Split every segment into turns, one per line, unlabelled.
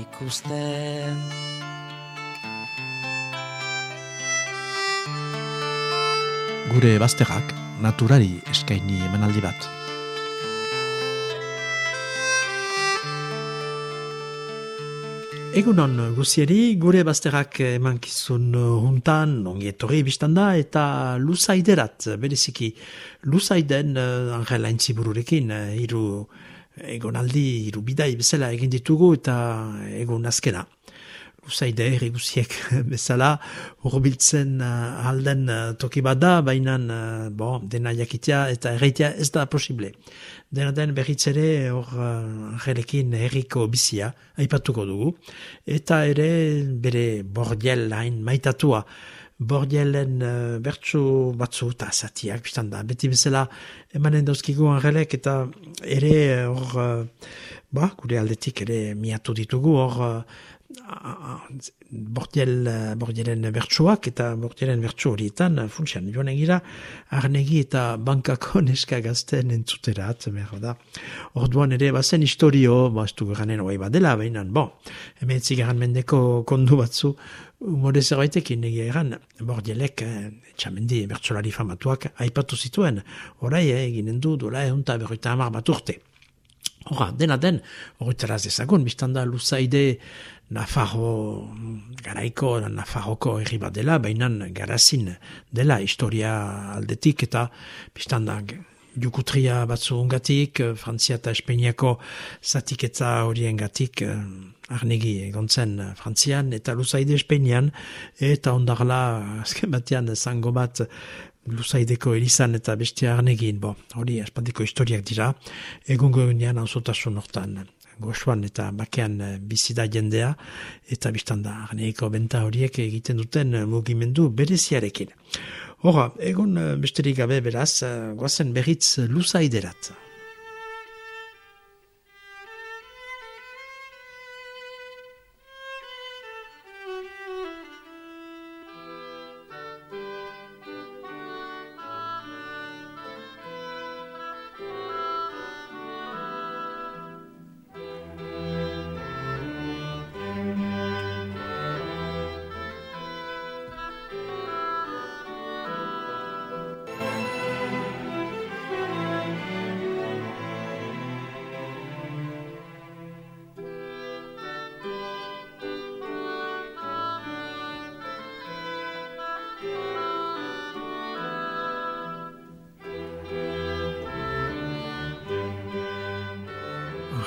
ikusten.
Gure bazterrak naturari eskaini emanaldi bat. Egunon guzieri, gure bazterrak emankizun huntan, ongi etorri biztanda, eta lusaiderat, bereziki, lusaiden uh, angela intzibururekin, uh, iru egonaldi, iru bidai bezala egin ditugu, eta egun azkena. Lusaide herri guziek bezala, urbiltzen uh, alden uh, toki bat da, baina uh, bon, dena jakitea eta erreitea ez da posible dena den berriz ere hor angelekin herriko bizia aipatuko dugu. Eta ere bere bordiel hain maitatua bordielen uh, bertsu batzu eta zatiak biztan da. Beti bezala emanen dauzkigu angelek eta ere hor uh, ba, gure aldetik ere miatu ditugu hor bordiel, bordielen bertsuak eta bordielen bertsu horietan funtsian joan egira arnegi eta bankako neska gazten entzuterat behar da. Orduan ere bazen historio bastu geranen hoi badela behinan bon, hemen mendeko kondu batzu umore zerbaitekin egia egan bordielek eh, txamendi bertsolari famatuak aipatu zituen. Orai eh, eginen du dola egun eta berroita hamar bat urte. Hora, dena den, horretaraz ezagun, biztanda luzaide Nafarro, garaiko, Nafarroko herri bat dela, baina garazin dela historia aldetik eta biztanda jukutria batzu ungatik, Frantzia eta Espeiniako zatiketza horien gatik, eh, arnegi egontzen Frantzian eta luzaide Espeinian, eta ondarla, azken batean, zango bat, luzaideko erizan eta beste arnegin, bo, hori espandiko historiak dira, egungo egunean hau hortan goxuan eta bakean eh, bizida jendea, eta biztan da, arneiko benta horiek egiten duten eh, mugimendu bereziarekin. Hora, egun eh, besterik gabe beraz, goazen berriz luzaiderat.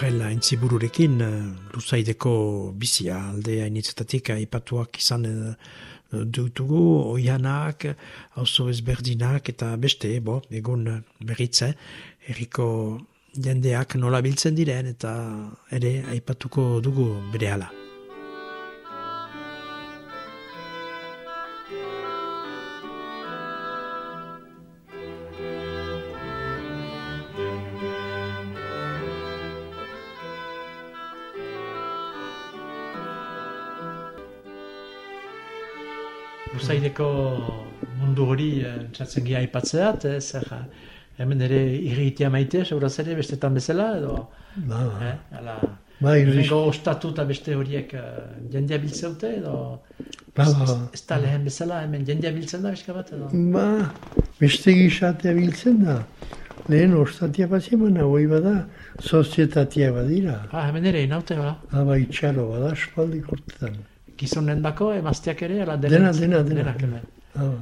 Horrela entzibururekin uh, luzaideko bizia alde hainitzetatik aipatuak izan uh, dutugu oianak, hauzo ezberdinak eta beste, bo, egun berritze, erriko jendeak nola biltzen diren eta ere aipatuko dugu bere eh, txatzen gira ipatzeat, eh, zer, hemen ere irritia maite, seguraz ere, bestetan bezala, edo... Ba, ba. Eh, ala, ba, ostatu eta beste horiek uh, jendea biltzeute, edo... Ba, ba. Ez da lehen bezala, hemen jendea biltzen da, bizka bat, edo...
Ba, beste gizatea biltzen da. Lehen ostatia bazimana, hoi bada, sozietatia badira.
Ah, hemen ere, inaute, ba?
Ah, ba, itxaro, bada, espaldik urtetan
gizonen dako, emazteak ere, ala
dena, dena, dena, dena. Ah,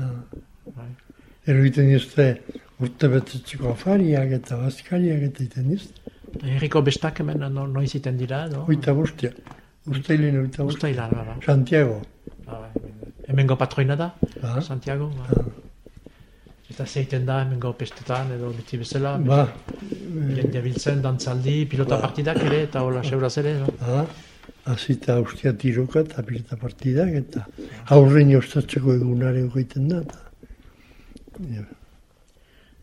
ah. Bai. Ero iten jazte urte betetzeko afariak eta bazkariak eta iten jazte.
Herriko bestak hemen no, noiz iten dira, no?
Oita bustia. Uztailin oita bustia.
Uztailan, ba, ba.
Santiago.
Ba, ba. Hemengo patroina da, ah. Santiago. Ba. Ah. Eta zeiten da hemengo pestetan edo beti bezala. Ba. Jendea biltzen, dantzaldi, pilota ba. partidak ere eta hola seuraz ere, no? Ah.
azita ustia tiroka eta pirta partidak, eta aurrein ostatzeko egunare egiten da.
Ja.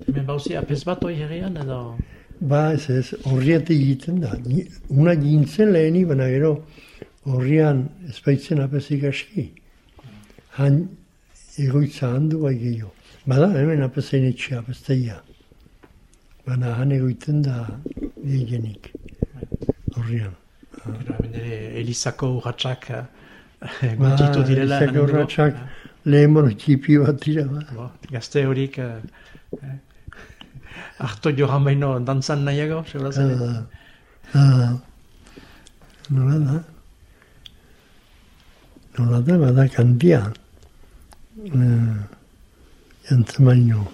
Hemen bauzi, apes bat oi herrian edo?
Ba, ez ez, horriate egiten da. Una gintzen leheni, baina gero horrian ez baitzen apesik aski. Han egoitza handu bai gehiago. Bada, hemen apesein etxe apesteia. Baina han egoiten da gehienik. Horrian.
Gero, hemen ere Elizako urratxak eh, ba, direla.
Elizako urratxak lehen mono txipi bat dira.
Ba. Gazte horik... Eh, eh Arto johan baino dantzan nahiago, segura zen? Ah,
ah, nola da? Nola da, bada kantia. Uh, jantzen baino.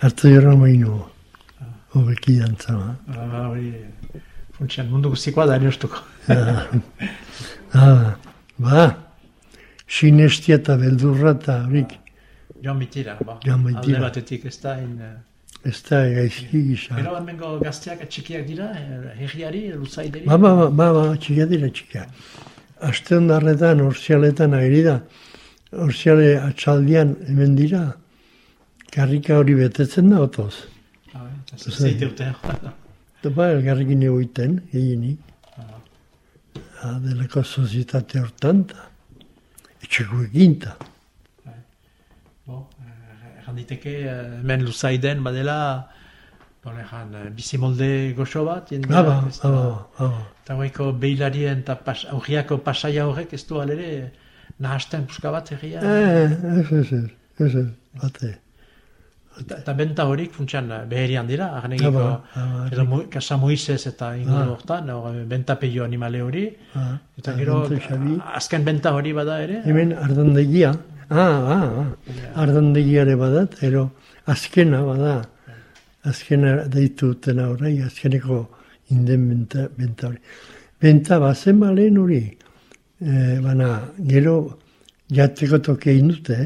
Arto johan baino. Hobeki dantza, ba.
Ah, hori, funtsian, mundu guztikoa da, niostuko.
ah, ah, ba, sinestia eta beldurra eta horik.
Joan bitira, ba.
Joan bitira.
Alde batetik ez da, in,
Ez da, gaizki gisa.
Gero amengo gazteak txikiak dira, herriari, luzaideri?
Ba, ba, ba, ba, ba txikiak dira txikiak. Aste ondarretan, orsialetan ageri da, orsiale atxaldian hemen dira, karrika hori betetzen da, otoz.
Ah, eta zeite urte.
Eta ba, elgarrikin egoiten, eginik. Ah. ah. delako sozietate hortan, etxeko eginta.
diteke uh, hemen luzaiden badela bon, ejan, uh, bizimolde goxo bat
jendea, ah, ba, ba, ah,
eta hoiko behilarien eta pas, aurriako pasaia horrek ez du alere nahasten puska bat egia.
Eh, ez ez ez ez bate
eta benta horik funtsian beherian dira arnegiko ah, ba, edo mu, kasa Moises eta inguru ah. hortan or, benta peio animale hori ah, eta gero azken benta hori bada ere
hemen ardandegia Ah, ah, ah. Ardandegiare badat, ero azkena bada. Azkena deitu dutena horrei, azkeneko inden benta, benta hori. Benta bazen balen hori, e, baina gero jateko toke indute,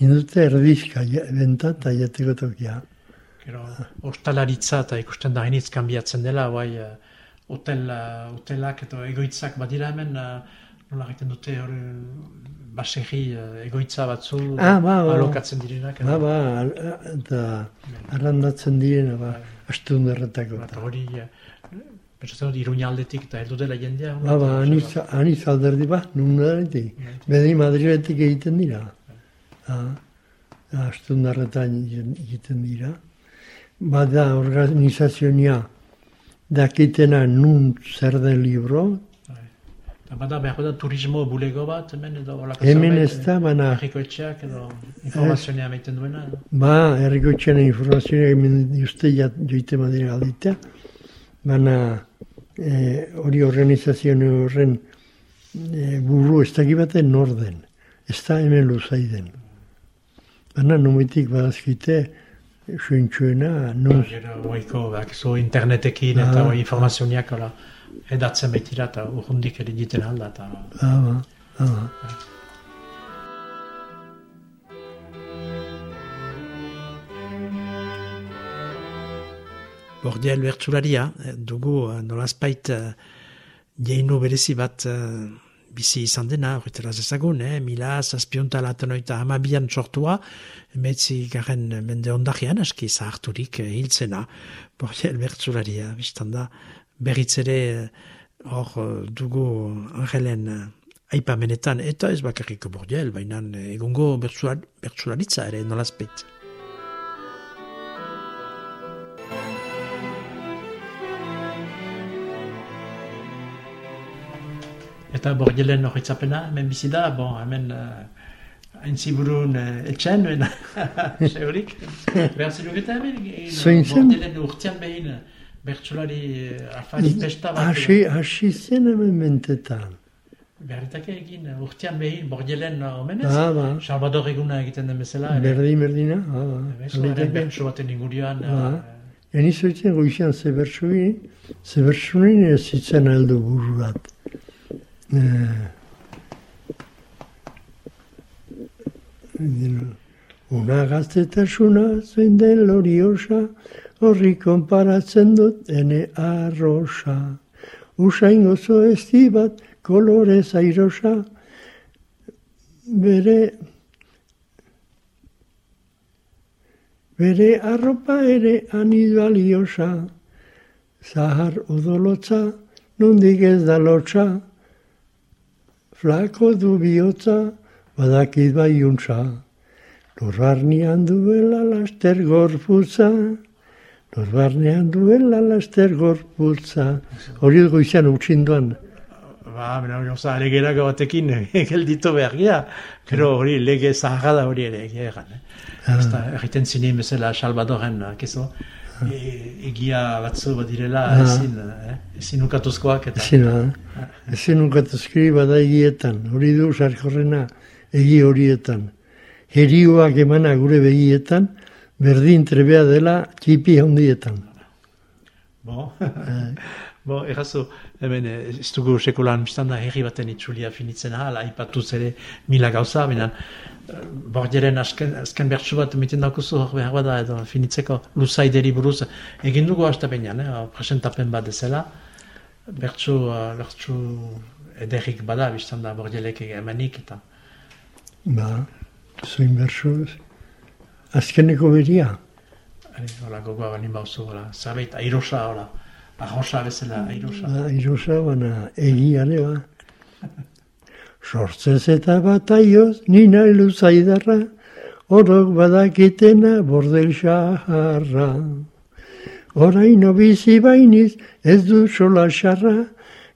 indute erdizka benta eta jateko tokea.
Gero, ostalaritza eta ikusten da hainitz kanbiatzen dela, bai, uh, hotel, uh, hotelak eta egoitzak badira hemen, uh, nola egiten dute hori baserri uh, egoitza batzu
ah, ba, ba,
alokatzen direnak.
Ba, ba, eta arrandatzen direna, ba, astun erretako.
Ba, hori, pentsatzen dut, iruña aldetik eta heldu dela jendea.
Ba, ba, aniz, aniz alderdi, ba, nun aldetik. Bedi Madriletik egiten dira. Ah, astun erretan egiten dira. Ba, da, organizazioa dakitena nun zer den libro,
Bada behar da turismo bulego bat, hemen edo
olako Hemen ez da, baina...
Herriko etxeak edo informazioa meiten duena edo?
Ba, herriko etxean informazioa hemen juste joite madera alditea, baina eh, hori organizazio horren e, buru ez da gibaten norden, ez da hemen luzaiden. Baina numetik badazkite, suentxuena,
nuz... Ba, gero, internetekin eta ah, informazioak, edatzen baitira eta urrundik ere egiten alda. Eta...
Ah, ah.
Bordiel bertsularia, eh, dugu eh, nolazpait uh, jeinu berezi bat bizi izan dena, horretara zezagun, eh? mila zazpionta latenoita hamabian sortua, emetzi garen mende ondakian aski zaharturik hiltzena, Bordiel bertsularia, biztanda, berriz ere hor eh, dugu angelen eh, aipamenetan eta ez bakarrik bordiel, baina eh, egungo bertsularitza ere nolazpet.
Eta bordielen horretzapena, hemen bizi da, bon, hemen uh, hain ziburun uh, etxen, hemen, sehorik. Behar zinugeta hemen, bordielen urtean behin, bertsulari eh, afari pesta bat.
Hasi, hasi zen hemen mentetan.
Berritake egin, eh, urtean behin, bordielen eh, omenez,
ah, ba.
Salvador eguna egiten den bezala.
Berdin, berdina. Ah,
ba. Bertsu baten ingurioan.
Ba. Eni zoitzen goizian ze bertsui, ze bertsuin ez zitzen heldu bururat. Eh, una gaztetasuna zein den loriosa, horri konparatzen dut ene arrosa. Usain gozo ez bat, kolore zairosa, bere bere arropa ere anibaliosa, zahar odolotza, nondik ez da lotza, flako du bihotza, badakit bai untza. Lurbarnean duela laster gorputza, lurbarnean duela laster gorputza. Hori dugu izan utxinduan.
Ba, bera, gauza, alegera batekin gelditu behar gira, pero hori lege zaharra da hori ere egia egan. Eh? Ah. Erriten zine mesela Salvadoren, kezo, e, egia batzu bat direla ah. ezin, eh? ezin ukatuzkoak eta...
Ezin, ah. ezin ukatuzkri bada egietan, hori du sarkorrena egi horietan herioak emana gure begietan, berdin trebea dela txipi handietan.
Bo, bo errazu, hemen eh, ez dugu sekulan biztan da herri baten itxulia finitzen ahal, aipatuz ere mila gauza, binan, eh, borderen azken, azken bertsu bat miten daukuzu hor behar bada edo finitzeko luzaideri buruz, egin dugu hasta bainan, eh, presentapen bat ezela, bertsu, uh, bertsu ederrik bada biztan da bordelek emanik eta...
Ba, Zoin bersu, azkeneko beria.
Hola, gogoa bani bauzu, hola, zabeit, airosa, hola, arrosa bezala, airosa.
Ba, airosa, baina, egiare, ba. Sortzez eta bat aioz, nina iluzaidarra, orok badakitena bordel xaharra. Oraino bizi bainiz, ez du sola xarra,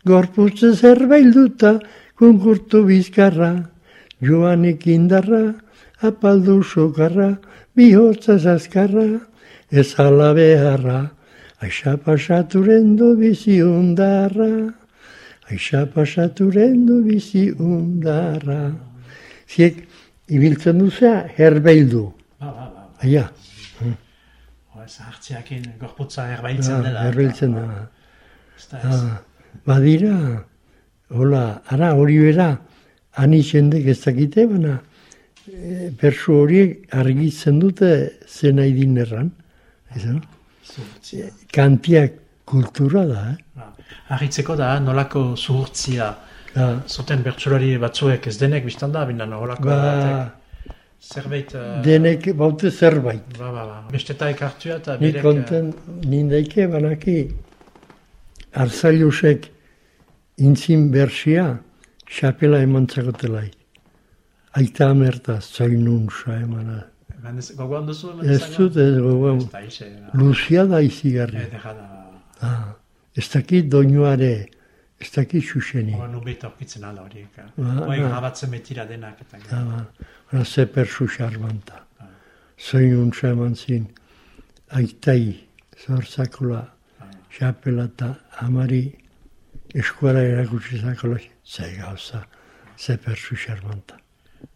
gorputze zerbailduta, kunkurtu bizkarra, joanik indarra, apaldu sokarra, bihotza zazkarra, ez ala beharra, aixa pasaturen du bizi undarra, aixa pasaturen du bizi undarra. Ziek, ibiltzen duzea, herbeildu.
Ba, ba, ba.
Aia.
Ez hartziakin gorputza herbailtzen dela.
Herbailtzen dela. Ah, badira, hola, ara hori bera, ani jendek ez dakite, baina, bersu eh, horiek argitzen dute zen nahi dinerran. Kantiak kultura da. Eh?
Ba, argitzeko da, nolako zuhurtzia. Da. Zuten bertsulari batzuek ez denek biztan da, bina nolako ba, zerbait... Uh...
Denek baute zerbait.
Ba, ba, ba. Bestetaik hartua eta
berek... Ni konten, nindaike banaki, arzailusek intzin bersia, xapela emantzakotelaik aita amerta zainun sa emana.
Gogoan duzu?
Ez dut ez gogoan. Luzia da izigarri.
Ah,
ez dakit doinuare, ez dakit xuxeni.
Oa nubeta okitzen ala horiek. Oa grabatzen metira denak. Eta,
Oa ze persu xarbanta. Zainun sa eman zin. Aitai, zorzakola, xapela eta amari eskuara erakutsi zakola. Zai gauza, ze persu xarbanta.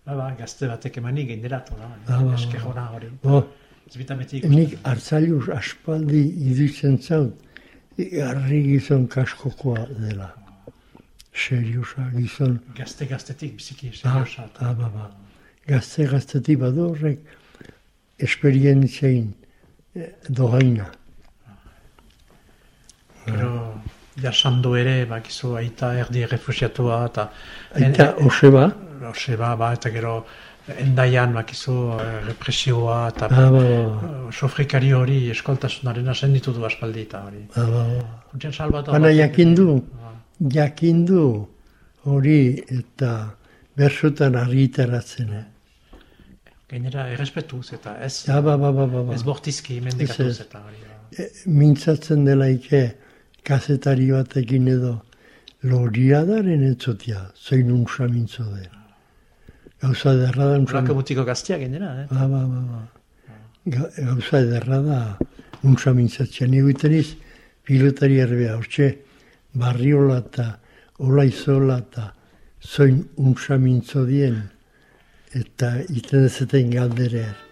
Ba, ba, gazte batek emani genderatu, no? Ba, ba, Eske jona hori.
Bo, nik hartzailuz aspaldi idutzen zaut, harri gizon kaskokoa dela. Seriosa gizon.
Gazte gaztetik biziki seriosa.
Ba, ba, ba. Gazte gaztetik badu horrek esperientzein eh, dohaina.
Gero, jasandu ere, bakizu, aita erdi refusiatua eta...
Aita, oseba?
Ose, ba, ba, eta gero endaian bakizu eh, represioa eta
ah, ba, ba.
sofrikari hori eskoltasunaren asenditu du aspaldi eta hori.
Ah, ba, ba. Baina jakindu, ba. jakindu hori eta bersutan argitaratzen. Eh?
Gainera, errespetuz eta ez,
ja, ba, ba, ba, ba, ba.
ez bortizki mendikatuz eta hori. Ba.
E, mintzatzen dela ike kazetari batekin edo loriadaren entzutia, zein unsa mintzo den. Gauza ederra da...
Urlako mutiko gaztia genera, eh?
Ba, ba, ba, ba. Gauza ederra da unsa mintzatzea. Ni iz, pilotari erbea, hortxe, barriola eta ola izola eta zoin unsa mintzo dien eta iten ezeten galderear.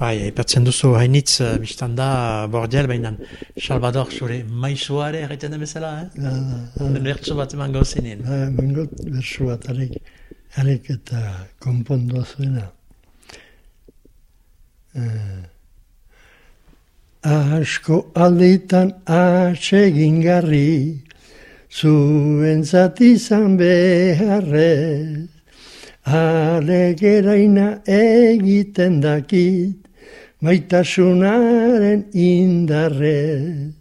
Bai, ipatzen duzu hainitz, uh, biztan da, bordial, baina Salvador zure maizuare egiten den bezala, eh? Da, da, da. Bertso bat eman gauzenin.
Da, eman bertso bat, arek, arek eta konpondoa zuena. Uh, asko alditan atsegin garri, zuen zatizan beharrez, alegeraina egiten dakit, maitasunaren indarrez,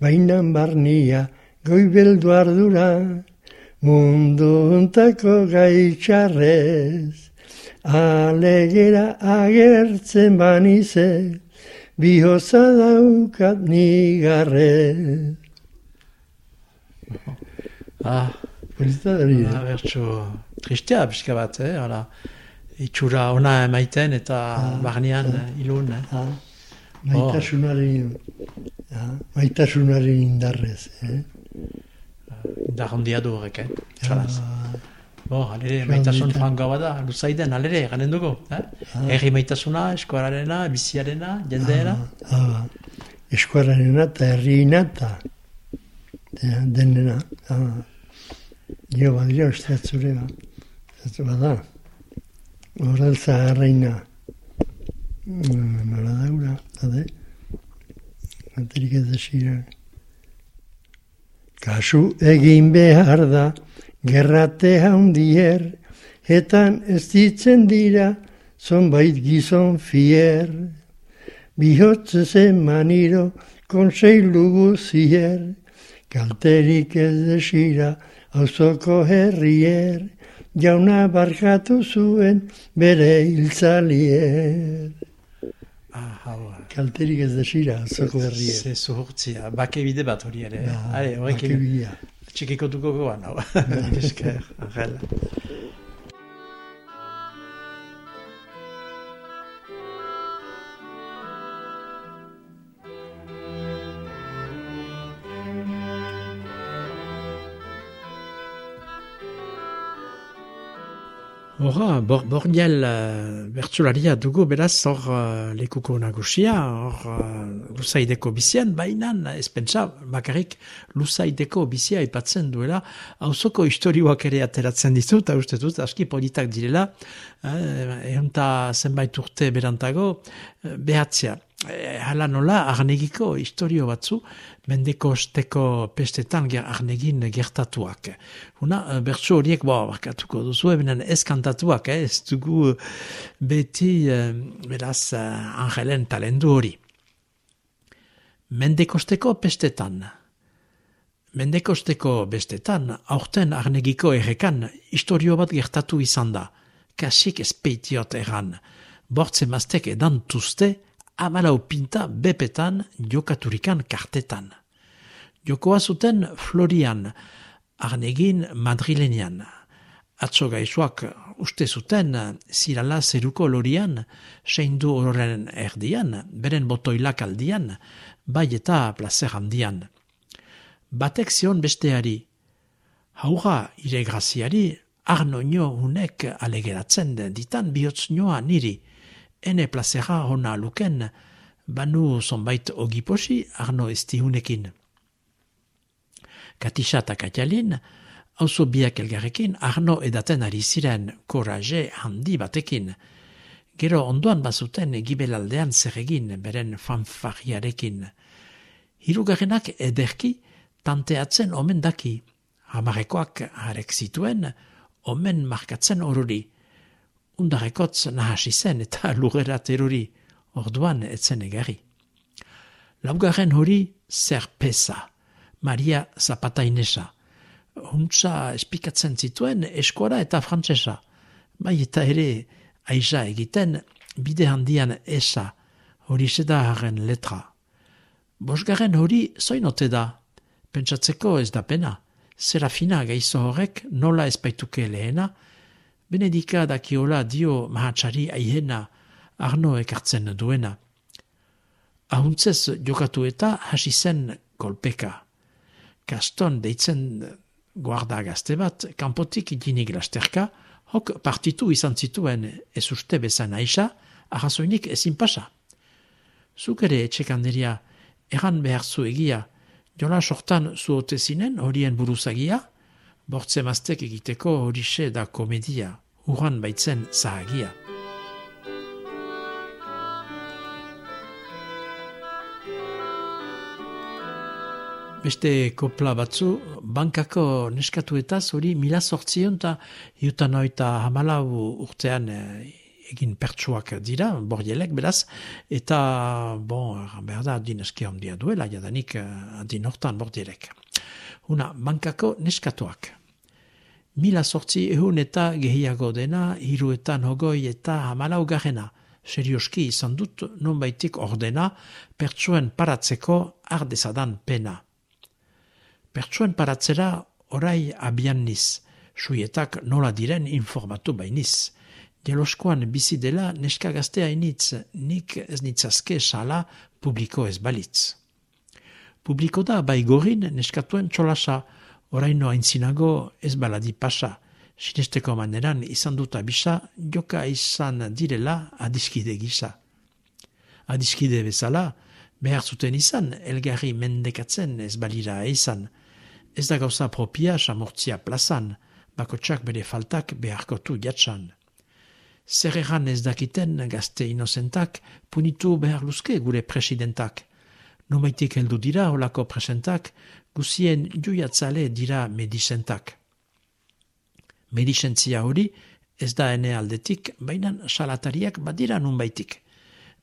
bainan barnia goibeldu ardura, mundu untako gaitxarrez, alegera agertzen banizek, bihoza daukat nigarre.
Ah,
Polita da hori.
Ah, bertso, tristea pixka bat, eh? Hala, itxura ona emaiten eta ah, barnean ah, ilun, eh? Ah,
maitasunaren, oh. ah, maitasunaren indarrez, eh?
Indar hondia du horrek, eh? Txalaz. Ah, Bo, alere, maitasun frangoa bada, luzaiden, alere, ganen dugu. Eh? Ah. Erri maitasuna, eskuararena, biziarena, jendeena.
Ah, ah, eskuararena eta herriina eta denena. Ah. Jo, badia, uste atzure, ez bada. Horrel zaharreina. Nola daura, zade? Anterik ez da Kasu egin behar da, Gerrate handier, etan ez ditzen dira, zonbait gizon fier. Bihotze zen maniro, konseilu guzier, kalterik ez desira, auzoko herrier, jauna barkatu zuen bere hiltzalier.
Ah,
kalterik ez desira, auzoko herrier.
Ze zuhurtzia, bake bide bat hori ere.
Ba, bake bidea.
txikiko duko goan, hau. Esker, Angel. Hora, bor, bordial uh, bertsularia dugu beraz hor uh, lekuko nagusia, hor uh, luzaideko bizian, baina ez pentsa, bakarrik luzaideko bizia ipatzen duela, hauzoko historioak ere ateratzen ditu, eta uste dut, aski politak direla, eh, zenbait urte berantago, eh, behatzea. Eh, hala nola, arnegiko historio batzu, mendeko osteko pestetan ger, arnegin gertatuak. Una, eh, bertsu horiek, bo, bakatuko duzu, ebenen ez kantatuak, eh, ez dugu beti, eh, beraz, eh, angelen talendu hori. Mendekosteko pestetan. Mendekosteko bestetan, aurten arnegiko errekan, historio bat gertatu izan da. Kasik espeitiot eran. Bortze maztek edan tuzte, amalau pinta bepetan jokaturikan kartetan. Jokoa zuten Florian, arnegin madrilenian. Atzo gaizuak uste zuten zirala zeruko lorian, seindu horren erdian, beren botoilak aldian, bai eta placer handian. Batek zion besteari, hauga ire graziari, arno nio unek alegeratzen ditan bihotz niri, ene plazera hona luken, banu zonbait ogiposi arno estihunekin. Katisa eta katialin, hauzo biak elgarrekin arno edaten ari ziren koraje handi batekin. Gero ondoan bazuten gibelaldean zer egin beren fanfariarekin. Hirugarrenak ederki tanteatzen omen daki. Hamarekoak harek zituen, omen markatzen oruri undarekotz nahasi zen eta lurera teruri, orduan etzen egari. Laugarren hori zer pesa, Maria Zapata Inesa. Huntza espikatzen zituen eskuara eta frantsesa. Bai eta ere aiza egiten bide handian esa, hori seda haren letra. Bosgarren hori zoinote da, pentsatzeko ez da pena, Serafina gaizo horrek nola ezpaituke lehena, Benedika dakiola dio mahatxari aihena arno ekartzen duena. Ahuntzez jokatu eta hasi zen kolpeka. Kaston deitzen guarda gazte bat, kanpotik jinik lasterka, hok partitu izan zituen ez uste bezan aisa, ahazoinik ezin pasa. Zuk ere etxekanderia, erran behar zu egia, jola sortan zuote zinen horien buruzagia, bortze maztek egiteko horixe da komedia, uran baitzen zahagia. Beste kopla batzu, bankako neskatuetaz hori mila sortzion eta hiutan oita hamalau urtean eh, egin pertsuak dira, bordielek beraz, eta, bon, behar da, adin eski handia duela, jadanik eh, adin hortan bordielek. Una, bankako neskatuak. Mila sortzi ehun eta gehiago dena, hiruetan hogoi eta hamalau garena. Serioski izan dut, non baitik ordena, pertsuen paratzeko ardezadan pena pertsuen paratzera orai abian niz, suietak nola diren informatu bainiz. Jeloskoan bizi dela neska gaztea initz, nik ez nitzazke sala publiko ez balitz. Publiko da bai gorin neskatuen txolasa, oraino aintzinago ez baladi pasa, sinesteko maneran izan dut abisa, joka izan direla adiskide gisa. Adiskide bezala, behar zuten izan, elgarri mendekatzen ez balira izan, Ez da gauza propia samortzia plazan, bakotsak bere faltak beharkotu jatsan. Zer ez dakiten gazte inozentak punitu behar luzke gure presidentak. Nomaitik heldu dira holako presentak, guzien juiatzale dira medisentak. Medisentzia hori ez da ene aldetik, baina salatariak badira nunbaitik.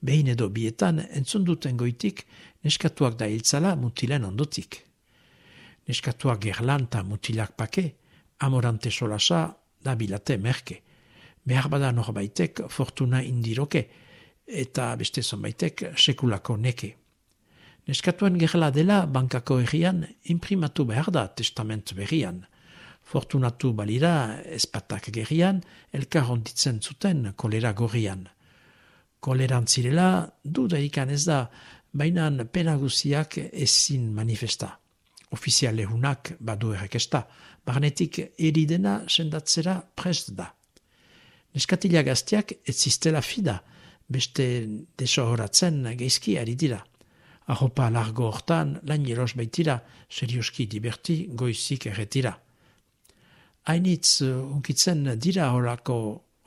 Behin edo bietan entzunduten goitik, neskatuak da hiltzala mutilen ondotik neskatua gerlanta mutilak pake, amorante solasa da bilate merke. Behar bada norbaitek fortuna indiroke, eta beste zonbaitek sekulako neke. Neskatuen gerla dela bankako errian imprimatu behar da testament berrian. Fortunatu balira espatak gerrian, elkar onditzen zuten kolera gorrian. Koleran zirela, du da ikan ez da, bainan penaguziak ezin manifesta ofiziale hunak badu errekesta, barnetik eridena sendatzera prest da. Neskatila gaztiak ez ziztela fida, beste deso horatzen geizki ari dira. Ahopa largo hortan lan jeros baitira, serioski diberti goizik erretira. Hainitz unkitzen dira horako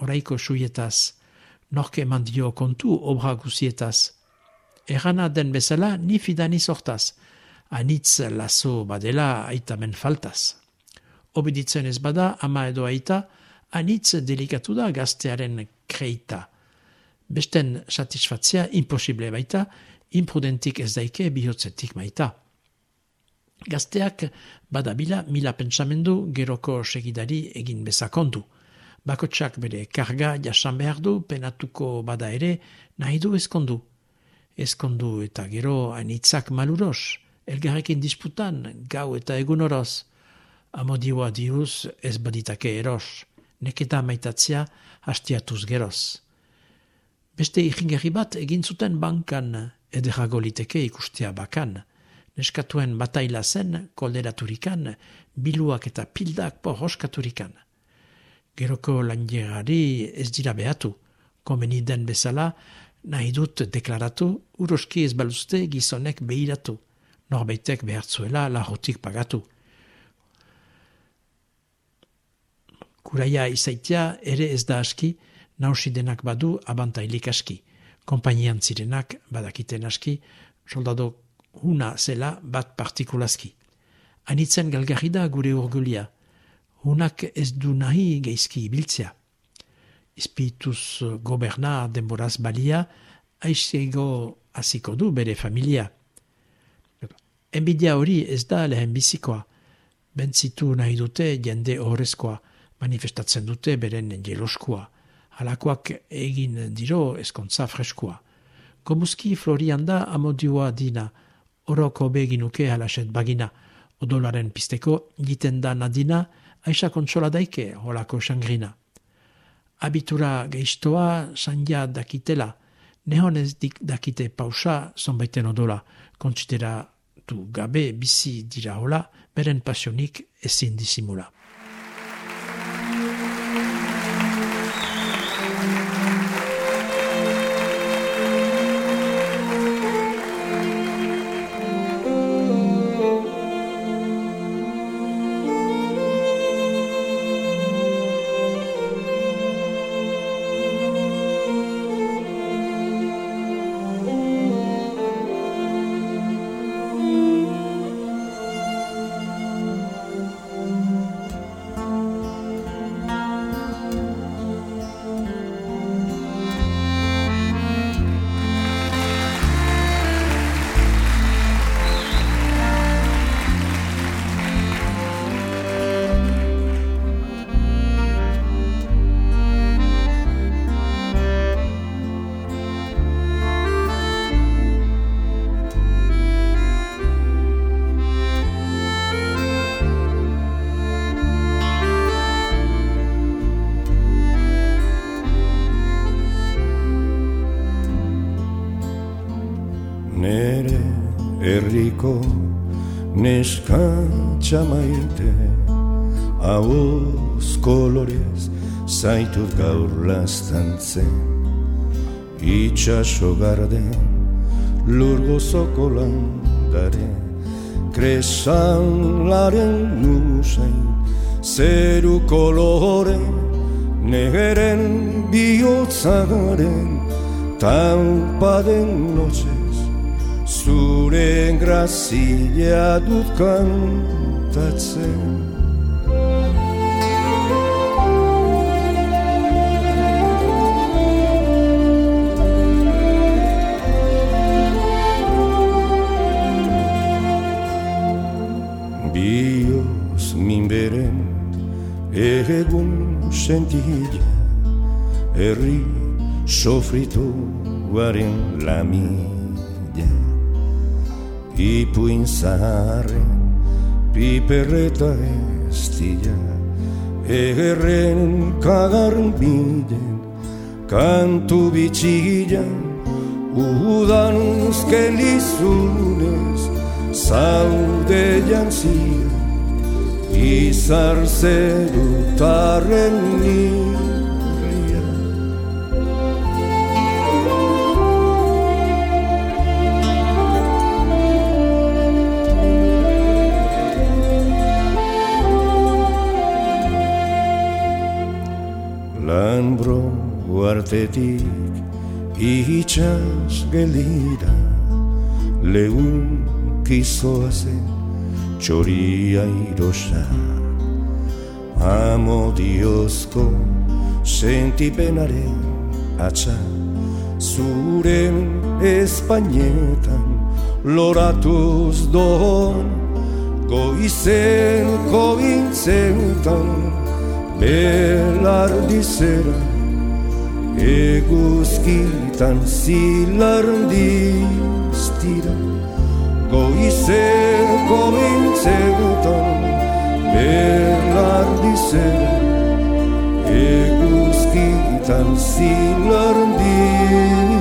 oraiko suietaz, norke mandio kontu obra guzietaz. Erana den bezala ni fidani sortaz, anitz laso badela aitamen faltaz. Obeditzen ez bada, ama edo aita, anitz delikatu da gaztearen kreita. Besten satisfatzea imposible baita, imprudentik ez daike bihotzetik maita. Gazteak badabila mila pentsamendu geroko segidari egin bezakondu. Bakotsak bere karga jasan behar du, penatuko bada ere, nahi du ezkondu. Ezkondu eta gero anitzak maluros, elgarrekin disputan, gau eta egun horoz. Amodioa diuz ez baditake eros, neketa maitatzea hastiatuz geroz. Beste ikingerri bat egin zuten bankan, ederago liteke ikustea bakan. Neskatuen bataila zen, kolderaturikan, biluak eta pildak porroskaturikan. Geroko lanjerari ez dira behatu, komeni den bezala, nahi dut deklaratu, uroski ez baluzte gizonek behiratu norbaitek behartzuela lahotik pagatu. Kuraia izaitia ere ez da aski, nausi denak badu abantailik aski. Kompainian zirenak badakiten aski, soldado huna zela bat partikulazki. Anitzen galgarri da gure urgulia. Hunak ez du nahi geizki ibiltzea. Ispituz goberna denboraz balia, aizego hasiko du bere familia. Enbidia hori ez da lehen bizikoa. Bentzitu nahi dute jende horrezkoa, manifestatzen dute beren jeloskua. Halakoak egin diro eskontza freskoa. Komuzki florian da amodioa dina, oroko beginuke halaset bagina. Odolaren pisteko jiten da nadina, aisa kontsola daike holako sangrina. Abitura geiztoa sandia dakitela, nehonez dik dakite pausa zonbaiten odola, kontsitera du gabe bizi dira hola, beren pasionik ezin disimula.
Txamaite Aoz kolorez zaitut gaur lastantzen Itxaso garden lurgo zokolan dare Kresan laren nusain zeru kolore Negeren bihotzagaren taupaden noches Zure grazia dut that's it. Bios minberen egun sentila Herri sofrituaren lamida Ipuin zaharren piperreta estilla egerren kagarren biden kantu bitxilla udan uzkelizunez zaude jantzia izar zerutarren nirria. Guartetik itxas gelira, lehun kizoa zen txoria irosa. Amo diozko sentipenaren atxa Zuren espainetan loratuz doon Goizen kointzetan belar dizera Eguzkitan zilar diztira. Goizeko bintzegutan belar dizera eguzkitan zilar diztira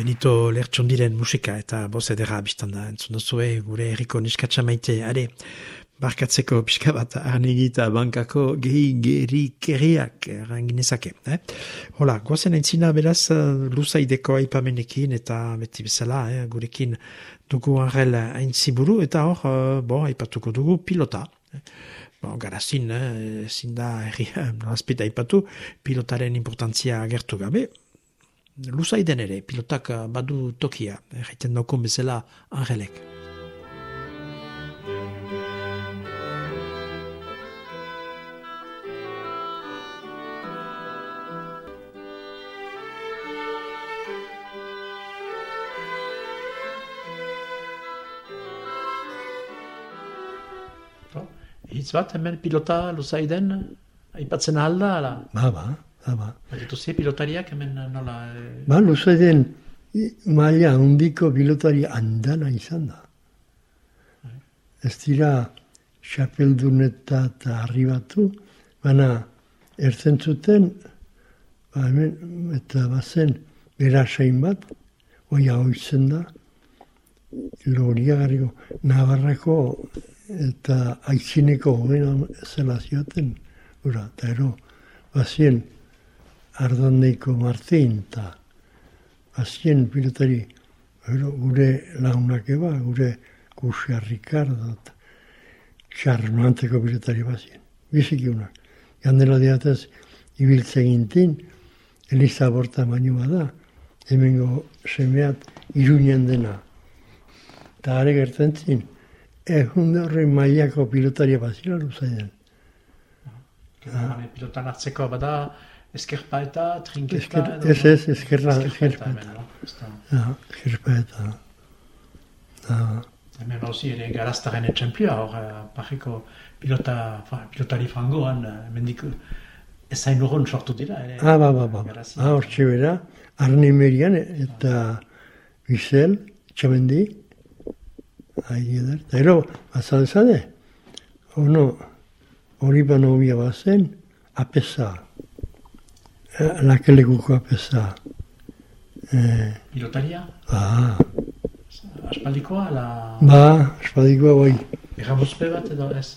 Benito Lertxondiren musika eta boz edera biztan da entzun duzue gure erriko niskatsa maite are barkatzeko pixka bat arnegi eta bankako gehi geri keriak ranginezake eh? hola, goazen entzina beraz luzaideko aipamenekin eta beti bezala eh? gurekin dugu arrel aintziburu eta hor uh, bo, aipatuko dugu pilota eh? Bon, garazin, eh, zinda herri, azpita aipatu, pilotaren importantzia agertu gabe, luzaiden ere, pilotak eh, badu tokia, egiten daukun bezala angelek.
Hitz bat, hemen pilota luzaiden, aipatzen alda, ala?
Ba, ba. Ha, ba.
Eta ze pilotariak hemen nola...
Eh... Ba, luze den maila hundiko pilotari andana izan da. Bai. Ez dira xapelduneta eta arribatu, baina ertzen zuten, ba, hemen, eta bazen berasain bat, oia hoitzen da, loria garriko, Navarrako eta aitzineko hoena zela zioten, ura, eta ero, bazien, Ardondeiko Martin eta azien pilotari gure launak eba, gure Kusia Ricardo, eta xarmanteko pilotari bazien. Biziki unak. Gandela diatez, ibiltze gintin, Eliza Borta baino bada, hemengo semeat irunien dena. Eta are gertzen zin, ehunde horre mailako pilotaria bazila luzaiden.
Ah. Pilotan hartzeko bada, eskerpa eta trinketa edo?
Ez ez, eskerra, eskerpa eta. Eskerpa eta.
Hemen hauzi ere garaztaren etxempioa, hor, uh, parriko pilota, pilotari frangoan, uh, mendik ez zain urron sortu dira. Ere,
ah, ba, ba, ba. Ah, hor txibera, Arne Merian eta Bisel, txamendi, ahi edar. Eta ero, azalezade, ono, hori bano bia bazen, apesa, lakelekuko apesa.
Eh, Pilotaria?
Ba.
Aspaldikoa, la...
Ba, aspaldikoa bai.
Erramuzpe bat edo ez?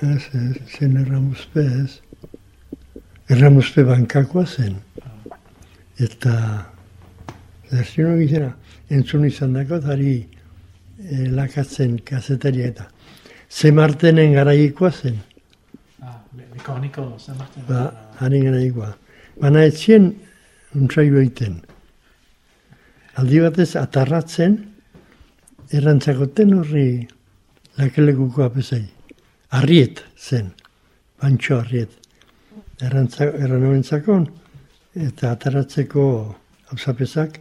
Ez, ez, zen erramuzpe ez. Erramuzpe bankakoa zen. Eta, zerzino gizera, entzun izan dako, ari e, lakatzen kazetaria eta. Zemartenen garaikoa zen.
Ah, Bekorniko Zemartenen.
Ba, harin garaikoa. Baina ez zien, untsaio egiten. Aldi batez, atarratzen, errantzakoten horri lakelekuko apesai. Arriet zen, bantxo arriet. Erran eta ataratzeko hausapesak,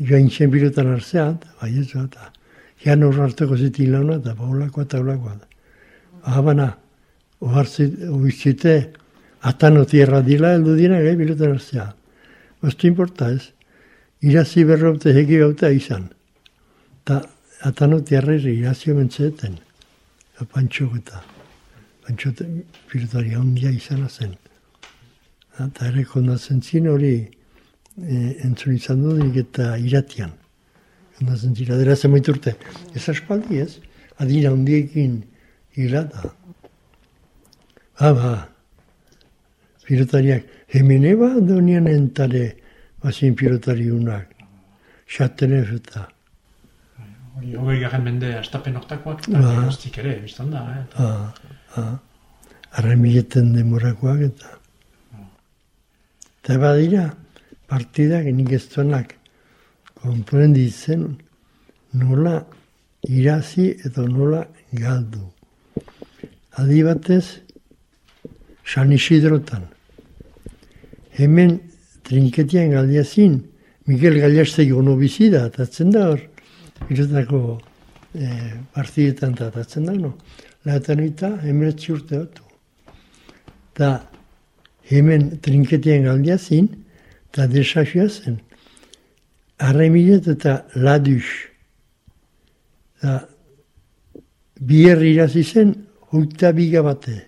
joain zen bilotan arzean, bai ez eta gian horra harteko ziti launa, eta baulakoa eta baulakoa. Ahabana, ohartzite, atano tierra dila, eldu dira, gai bilotan arzean. Bastu importa ez, irazi berropte hegi gauta izan. Eta atano tiarreri irazio mentzeten. Pantxo eta pantxo pilotari handia izan zen. Eta ere kondatzen zin hori e, entzun izan dudik eta iratian. Kondatzen zin, adera zen urte. Ez aspaldi ez, adira handiekin irata. Ba, ba, pilotariak, hemen eba donian entare bazin pilotari unak. Xatenez eta.
Hori, hogei garen mende astapen oktakoak, eta ba. ere, biztan da, eh?
Ah, ah. Arremileten demorakoak eta. Eta badira, partidak nik ez duenak konprenditzen nola irazi eta nola galdu. Adi batez, San Isidrotan. Hemen trinketian galdiazin, Miguel Gallastegi ono bizida, eta da hor, Iretako e, partietan tratatzen da, no? Laetan eta hemen urte batu. Da, hemen trinketien galdia zin, eta desafia zen. Arremilet eta ladus. Da, biher irazi zen, hoita biga bate.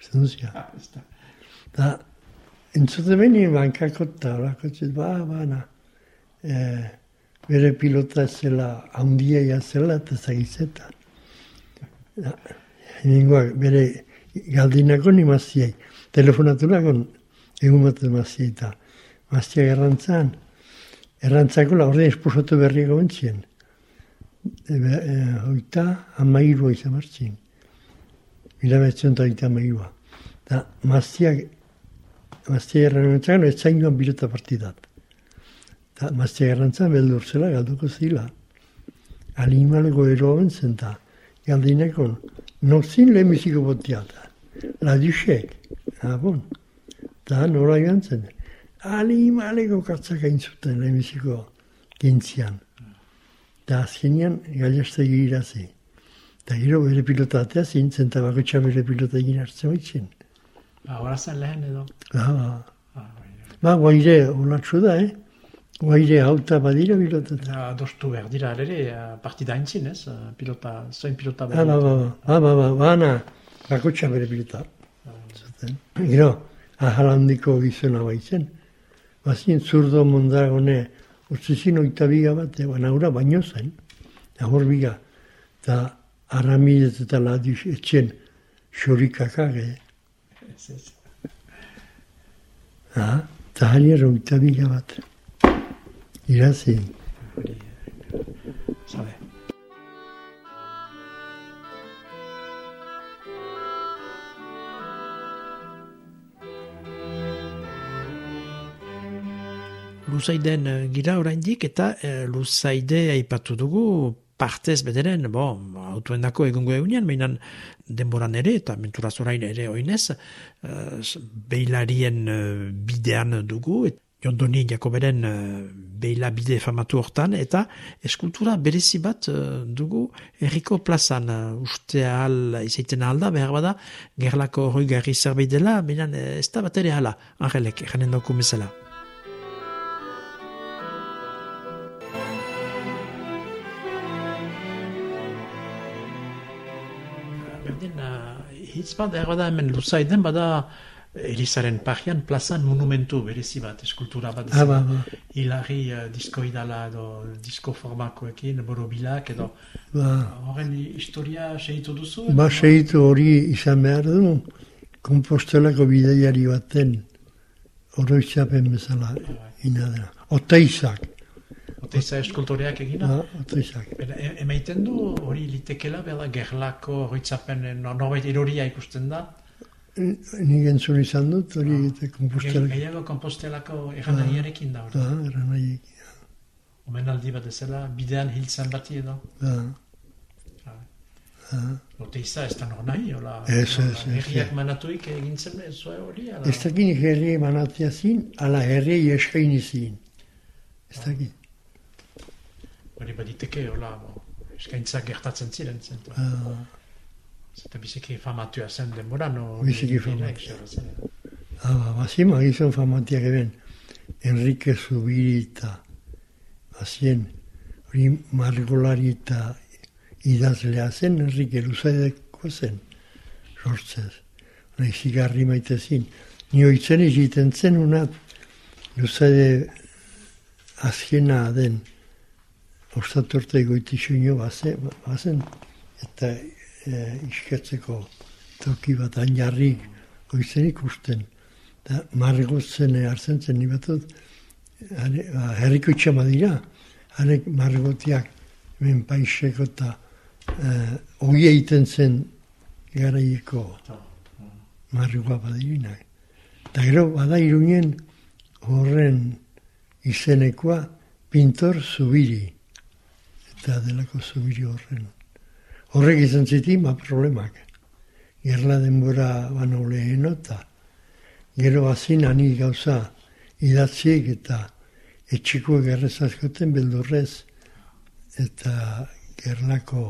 Zenduzia. Ah, da, Entzute benin bankakotta, horako txet, ba, ba, na. E, bere pilota zela, handia zela, eta zagizeta. Ningoak, bere galdinako ni maziai. Telefonatu lagon, egun bat maziai, eta maziai errantzan. Errantzako la horrein esposatu berri gomentzien. E, e, oita, amairua izan martzin. Mila betzen da oita amairua. Da, maziai maztiaren nintzen, ez zain joan bilota partidat. Eta maztiaren beldur zela, galduko zila. Alimaleko eroan zen, eta galdineko, nortzin lehemiziko botiata. La duxek, abon. Eta nora gantzen, alimaleko katzak hain zuten lehemiziko gintzian. Eta azkenian, galestegi irazi. Eta gero bere pilotatea zintzen, eta bakotxa bere pilota egin hartzen
hori Horazen
lehenero. Ah. ah ba, guaire, onatxu da, eh? Guaire hauta badira pilota.
Ja, dostu behar dira, ere, eh, partida entzin, ez? Eh, pilota, zoin pilota ah,
behar. Ba, ba, ba. Ah, ba, ba, ba, ba, ba, bana, bakotxa bere pilota. Ah. Zaten. Gero, ahalandiko gizona baitzen. Bazien zurdo mondragone, urtzizin oita biga bat, eh, eban aura baino zen, ahor biga, eta aramidez eta ladiz etxen xorikakak, eh? Ah, A zahaliarroutabilabat. Irazi.
Zabe. Luzaiden eh, gira oraindik eta eh, partez bederen, bo, autoen dako egungo egunean, mainan denboran ere, eta menturaz orain ere oinez, uh, behilarien uh, bidean dugu, et, jondoni jakoberen uh, behila bide famatu hortan, eta eskultura berezi bat uh, dugu erriko plazan, uh, uste ahal izaiten alda, behar bada, gerlako hori garri zerbait dela, mainan ez da bat ere hala, angelek, janen doku mesela. Hitz bat, erra da hemen luzaiden, bada Elizaren pajian plazan monumentu berezi bat, eskultura bat.
Ah, ba, ba.
Hilari uh, disko idala edo disko formakoekin, borobilak edo.
Ba.
Horren historia sehitu duzu?
Ba, sehitu hori izan behar du, kompostelako bideiari baten oroitzapen bezala ba, ba. inadera. Oteizak.
Oteiza eskultoreak egina?
Ba, oteizak.
E emaiten du hori litekela, bela gerlako oroitzapen norbait eroria ikusten da?
Nik entzun izan dut, hori ah. eta kompostelako.
Gehiago kompostelako erranaiarekin da, hori?
Ah, erranaiarekin.
Omen aldi bat ezela, bidean hiltzen bati edo?
Ah.
Ah. Ote iza, ez da nor nahi, hola?
Ez, ez, ez.
Herriak manatuik egin zen, ez hori?
Ez dakin herri manatia zin, ala herri eskaini zin. Ez dakin.
Hori baditeke, hola, eskaintzak gertatzen ziren zen. Ah. Eta biziki famatua zen denbora, no?
Biziki famatua. Ah, ba, bazima gizon famatia geben. Enrique Zubirita, bazien, hori margolari eta idazlea zen, Enrique Luzaideko zen, sortzez. Hora zigarri maite zin. Ni oitzen egiten zen unat, Luzaide azkena den, ostatorte goiti xuño bazen, eta e, isketzeko toki bat ainarri goizen ikusten. Da, margotzen hartzen zen, ni batut, ba, herriko itxama dira, harek margotiak hemen paiseko eta e, oi egiten zen garaieko margoa badirinak. Eta gero, bada irunien horren izenekoa pintor zubiri. Eta delako zubiri horren. Horrek izan zitin, ba, problemak. Gerla denbora bano lehen eta gero azin ani gauza idatziek eta etxiko gerrez askoten beldurrez eta gerlako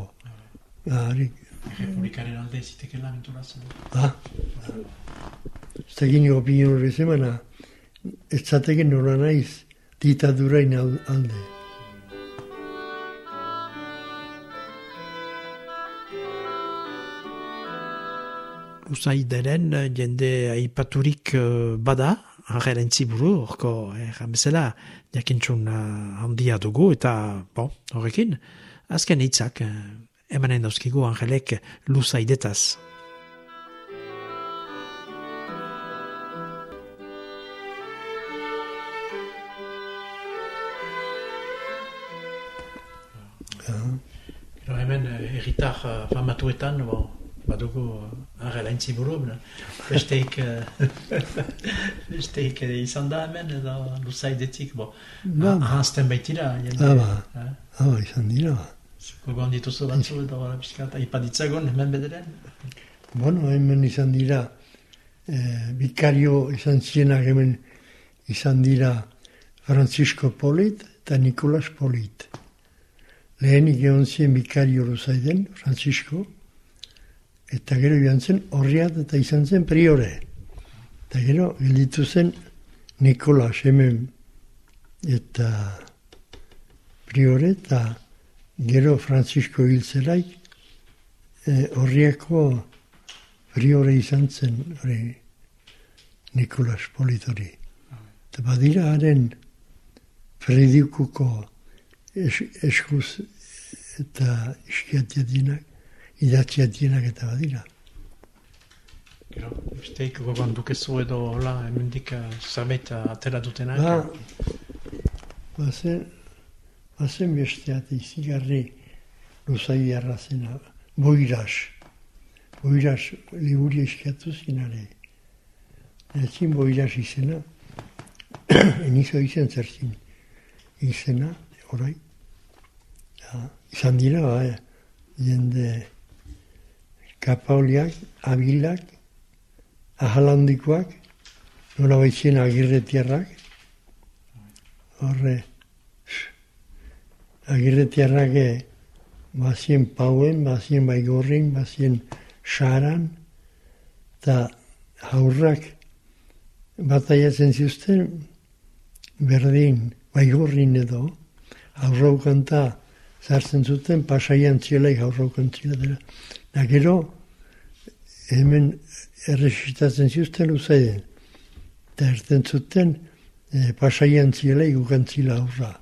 harik. Republikaren alde zitekela menturazen.
Ba. Ez da gini opinion horrez emana, ez zateken nola naiz ditadurain alde.
Usaideren eh, jende aipaturik uh, bada, arrerentzi buru, orko, eh, jakintxun uh, handia dugu, eta, bon, horrekin, azken hitzak, emanen dauzkigu angelek luzaidetaz. Hemen, erritar famatuetan, bon, badugu arrela intzi buru, besteik, besteik izan da hemen, edo luzaidetik, bo, ba, ahazten baitira.
Ah, ba, ah, ba, izan dira.
Zuko gondi tuzu batzu, edo gara pizkat, ipaditzagon hemen bederen?
Bueno, hemen izan dira, eh, bikario izan zienak hemen izan dira Francisco Polit eta Nikolas Polit. Lehenik egon zien bikario luzaiden, Francisco, Eta gero joan zen horriat eta izan zen priore. Eta gero gelditu zen Nikola hemen eta priore eta gero Francisco hilzeraik e, horriako priore izan zen hori Nikola Politori. Eta badira haren predikuko eskuz eta iskiatia dinak idatzia dienak eta badira.
Gero, besteik gogoan dukezu edo hola, emendik uh, zabait atera dutenak?
Ba, bazen, bazen besteat izigarri luzai errazena, boiras. Boiras liburi eskiatu zinare. Ezin boiras izena, enizo izen zertzin izena, orai. Ja, izan dira, bai, jende kapauliak, abilak, ahalandikoak, nola baitzen agirretiarrak, horre, agirretiarrak eh, bazien pauen, bazien baigorrin, bazien saran, eta haurrak bataiatzen zuzten berdin, baigorrin edo, haurraukanta zartzen zuten, pasaian zielaik haurraukantzila dela. Da gero, hemen erresitatzen zuzten uzaiden. Eta erten zuten, e, pasaian zielaik ukantzila aurra.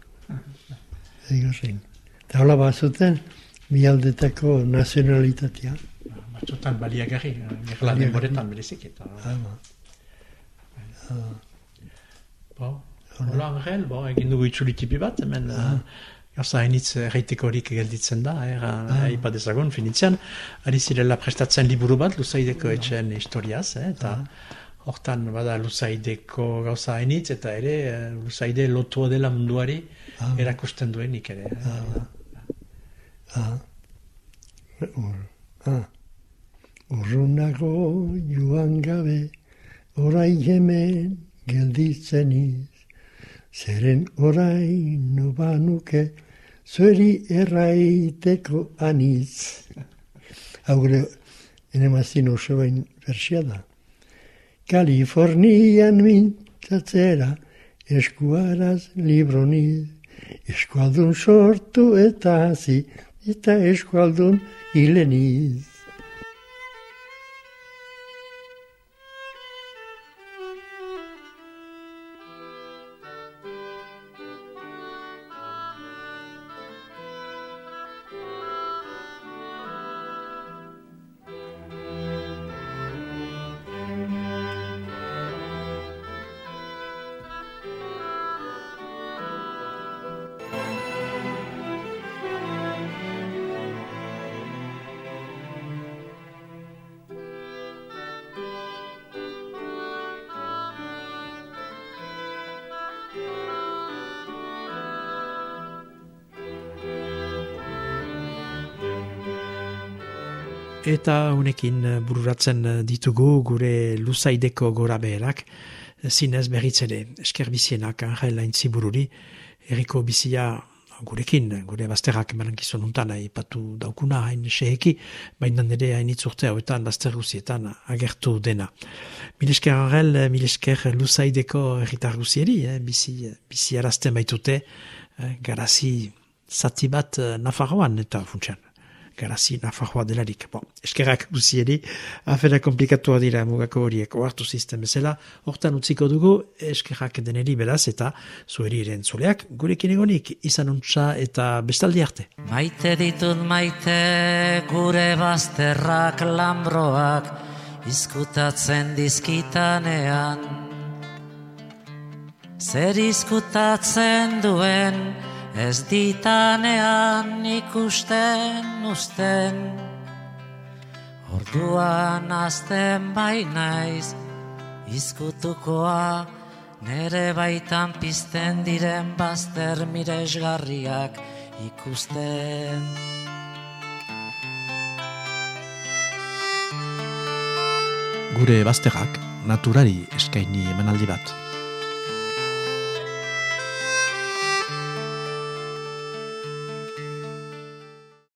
Ego. Eta hola bazuten, mi aldetako nazionalitatea.
Batzutan baliagarri, gerla denboretan berezik eta...
Ah. Ah,
Bo, hola, Angel, bo, egin dugu itzulitipi bat, hemen... Uh, Gauza hainitz erreiteko horik gelditzen da, er, ah. ipa dezagun, finitzean. Ari zirela prestatzen liburu bat, Luzaideko etxen historiaz, eh, eta hortan bada Luzaideko gauza hainitz, eta ere eh, Luzaide lotua dela munduari ah. erakusten duenik ere. Eh.
Ah. Ah. Ah. Urrunago joan gabe, orai hemen gelditzen iz, zeren orai no banuke, zueri erraiteko anitz. Hau gure, ene mazin oso bain bersia da. Kalifornian mintzatzera, eskuaraz libroniz, eskualdun sortu eta hazi, eta eskualdun hileniz.
Eta unekin eh, bururatzen eh, ditugu gure luzaideko gora beherak, eh, zinez berritzere esker bizienak angel hain zibururi, eriko bizia gurekin, gure bazterrak melankizun untan patu daukuna hain seheki, baina nire hain itzurte hauetan bazter guzietan agertu dena. Milesker angel, milesker luzaideko erritar guzieri, eh, bizi, bizi arazten baitute, eh, garazi zati bat nafarroan eta funtsian garazi nafajoa delarik. Bon, eskerrak guzieri, afera komplikatua dira mugako horiek oartu sistem bezala, hortan utziko dugu eskerrak deneri beraz eta zueri zuleak gurekin egonik izan untsa eta bestaldi arte.
Maite ditut maite gure bazterrak lambroak izkutatzen dizkitanean Zer izkutatzen duen ez ditanean ikusten usten Orduan azten bai naiz izkutukoa nere baitan pizten diren bazter miresgarriak ikusten
Gure bazterrak naturari eskaini emanaldi bat.